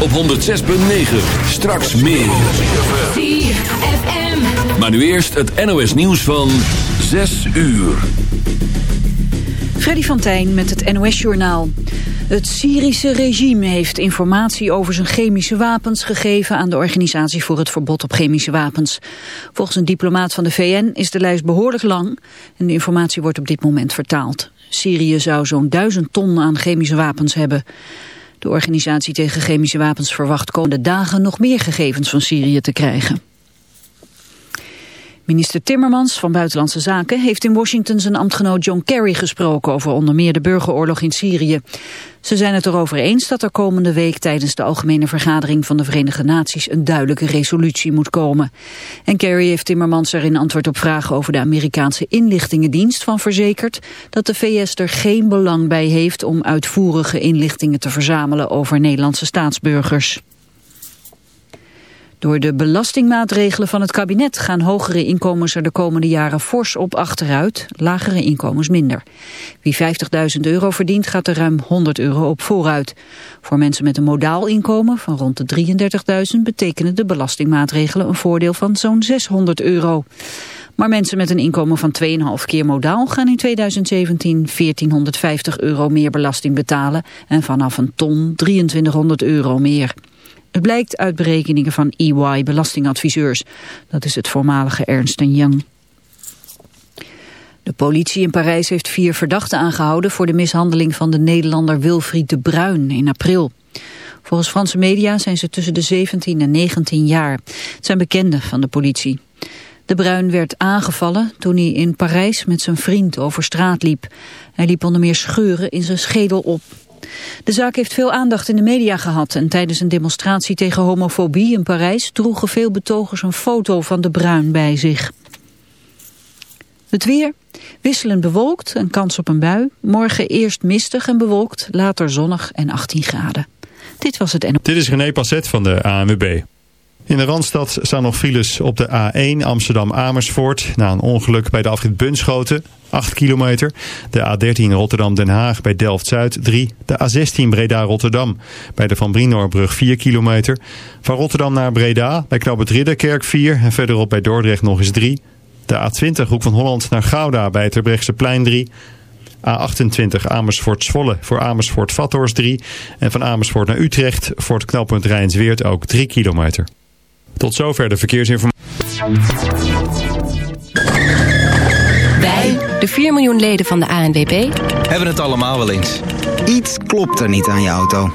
op 106.9. Straks meer. Maar nu eerst het NOS nieuws van 6 uur. Freddy van Tijn met het NOS-journaal. Het Syrische regime heeft informatie over zijn chemische wapens gegeven aan de Organisatie voor het Verbod op Chemische Wapens. Volgens een diplomaat van de VN is de lijst behoorlijk lang en de informatie wordt op dit moment vertaald. Syrië zou zo'n duizend ton aan chemische wapens hebben. De Organisatie tegen Chemische Wapens verwacht komende dagen nog meer gegevens van Syrië te krijgen. Minister Timmermans van Buitenlandse Zaken heeft in Washington zijn ambtgenoot John Kerry gesproken over onder meer de burgeroorlog in Syrië. Ze zijn het erover eens dat er komende week tijdens de algemene vergadering van de Verenigde Naties een duidelijke resolutie moet komen. En Kerry heeft Timmermans er in antwoord op vragen over de Amerikaanse inlichtingendienst van verzekerd dat de VS er geen belang bij heeft om uitvoerige inlichtingen te verzamelen over Nederlandse staatsburgers. Door de belastingmaatregelen van het kabinet gaan hogere inkomens er de komende jaren fors op achteruit, lagere inkomens minder. Wie 50.000 euro verdient gaat er ruim 100 euro op vooruit. Voor mensen met een modaal inkomen van rond de 33.000 betekenen de belastingmaatregelen een voordeel van zo'n 600 euro. Maar mensen met een inkomen van 2,5 keer modaal gaan in 2017 1450 euro meer belasting betalen en vanaf een ton 2300 euro meer. Het blijkt uit berekeningen van EY Belastingadviseurs. Dat is het voormalige Ernst Young. De politie in Parijs heeft vier verdachten aangehouden... voor de mishandeling van de Nederlander Wilfried de Bruin in april. Volgens Franse media zijn ze tussen de 17 en 19 jaar. Het zijn bekenden van de politie. De Bruin werd aangevallen toen hij in Parijs met zijn vriend over straat liep. Hij liep onder meer scheuren in zijn schedel op. De zaak heeft veel aandacht in de media gehad en tijdens een demonstratie tegen homofobie in Parijs droegen veel betogers een foto van de Bruin bij zich. Het weer, wisselend bewolkt, een kans op een bui. Morgen eerst mistig en bewolkt, later zonnig en 18 graden. Dit was het Dit is René Passet van de ANWB. In de Randstad staan nog files op de A1 Amsterdam-Amersfoort... na een ongeluk bij de afrit Bunschoten, 8 kilometer. De A13 Rotterdam-Den Haag bij Delft-Zuid, 3. De A16 Breda-Rotterdam bij de Van Brinoorbrug, 4 kilometer. Van Rotterdam naar Breda bij Knoop Ridderkerk, 4. En verderop bij Dordrecht nog eens 3. De A20 Hoek van Holland naar Gouda bij het plein 3. A28 Amersfoort-Zwolle voor Amersfoort-Vathorst 3. En van Amersfoort naar Utrecht voor het knooppunt Rijnsweert ook 3 kilometer. Tot zover de verkeersinformatie. Wij, de 4 miljoen leden van de ANWB, hebben het allemaal wel eens. Iets klopt er niet aan je auto.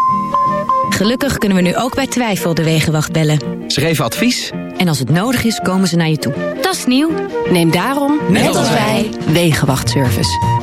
Gelukkig kunnen we nu ook bij twijfel de Wegenwacht bellen. Ze geven advies. En als het nodig is, komen ze naar je toe. Dat is nieuw. Neem daarom, net, als wij, Wegenwachtservice.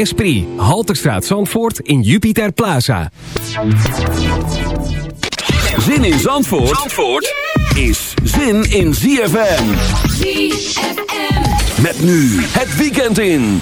Esprit. Halterstraat Zandvoort in Jupiter Plaza. Zin in Zandvoort, Zandvoort is zin in ZFM. ZFM. Met nu het weekend in.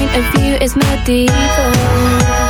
point of view is medieval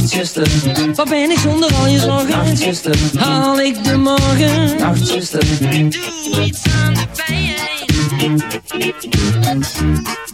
Nachtzuster, wat ben ik zonder al je zorgen? Nachtzuster, haal ik de morgen? Nachtzuster, doe iets aan de pijn.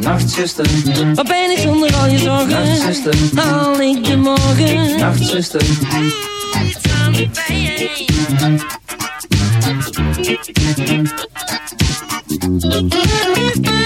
Nachtzuster, wat ben ik zonder al je zorgen? Nachtzuster, haal ik de morgen? Nachtzuster, doe iets aan de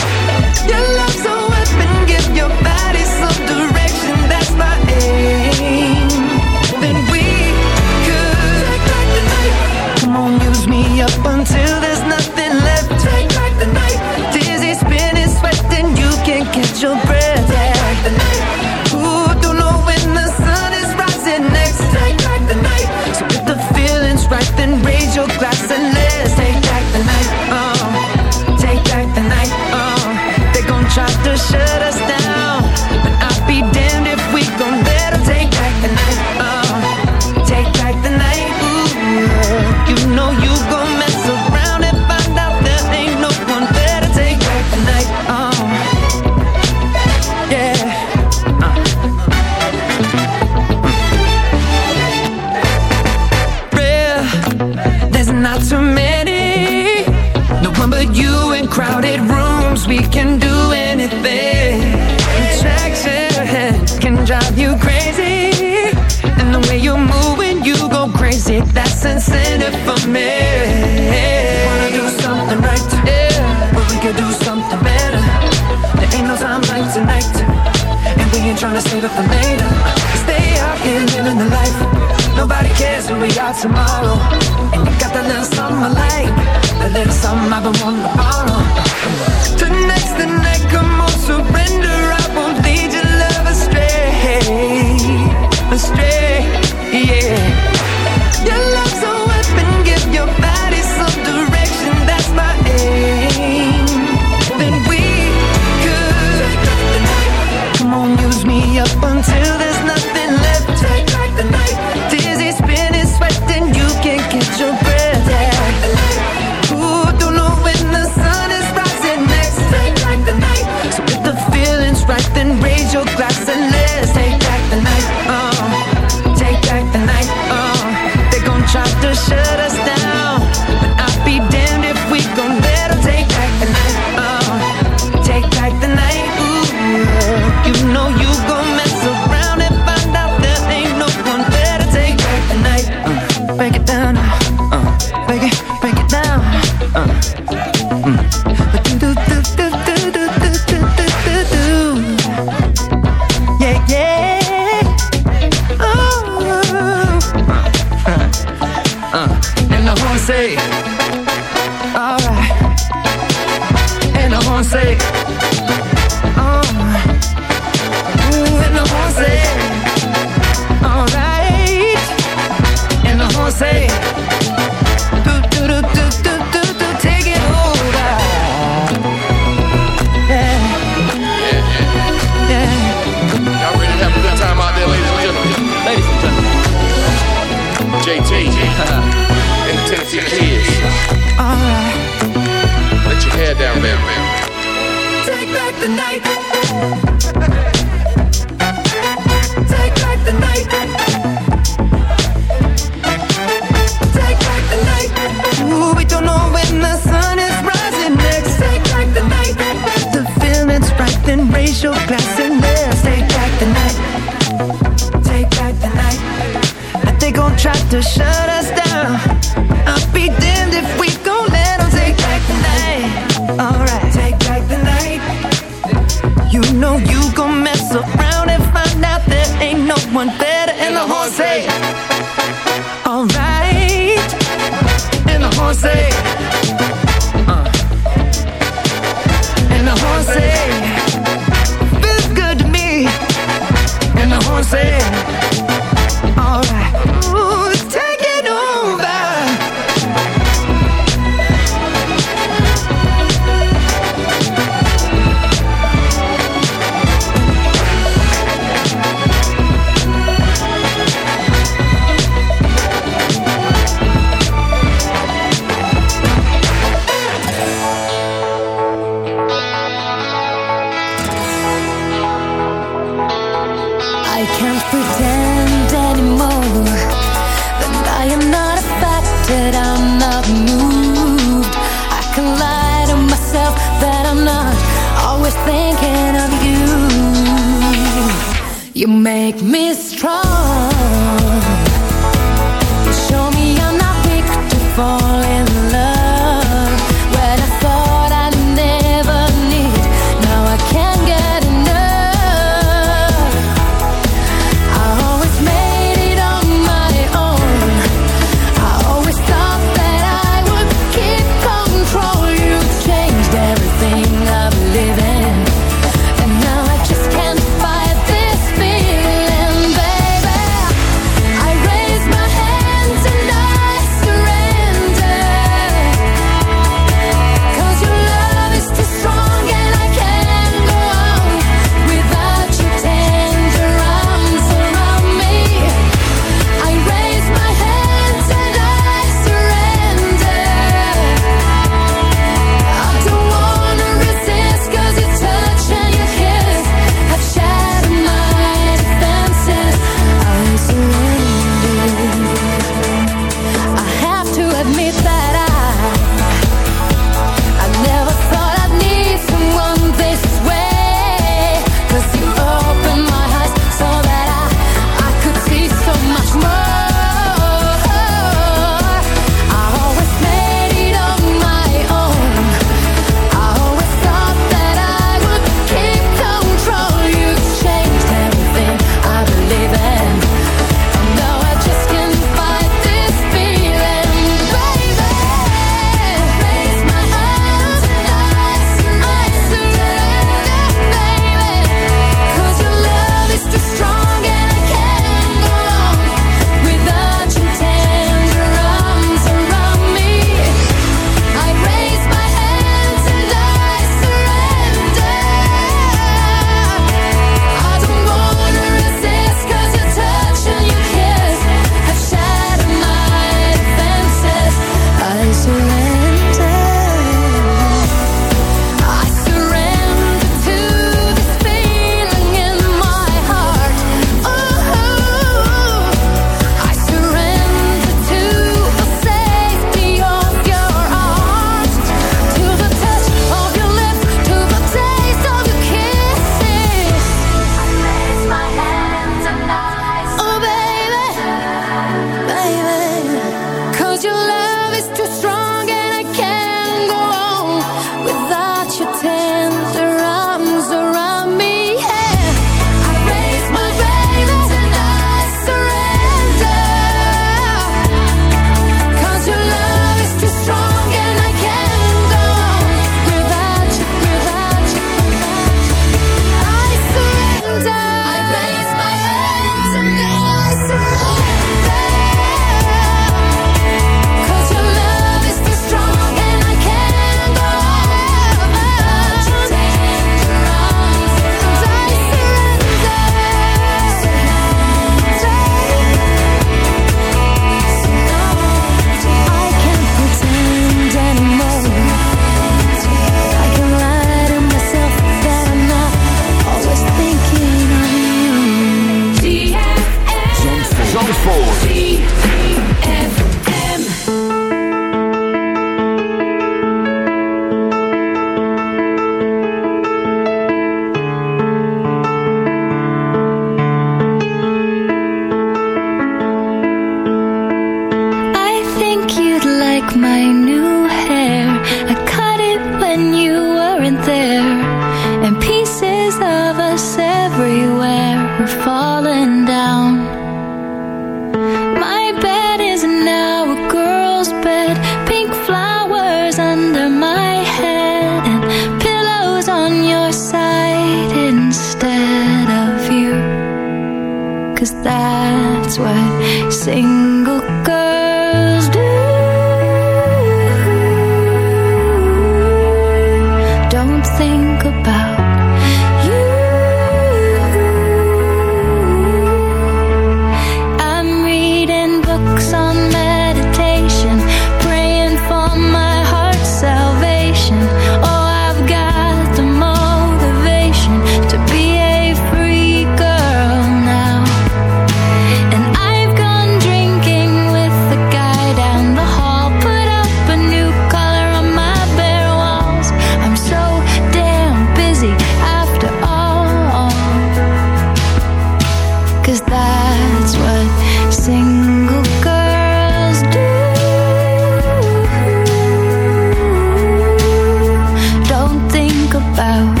about